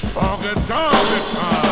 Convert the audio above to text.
Forget all the time.